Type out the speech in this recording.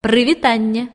прывітанне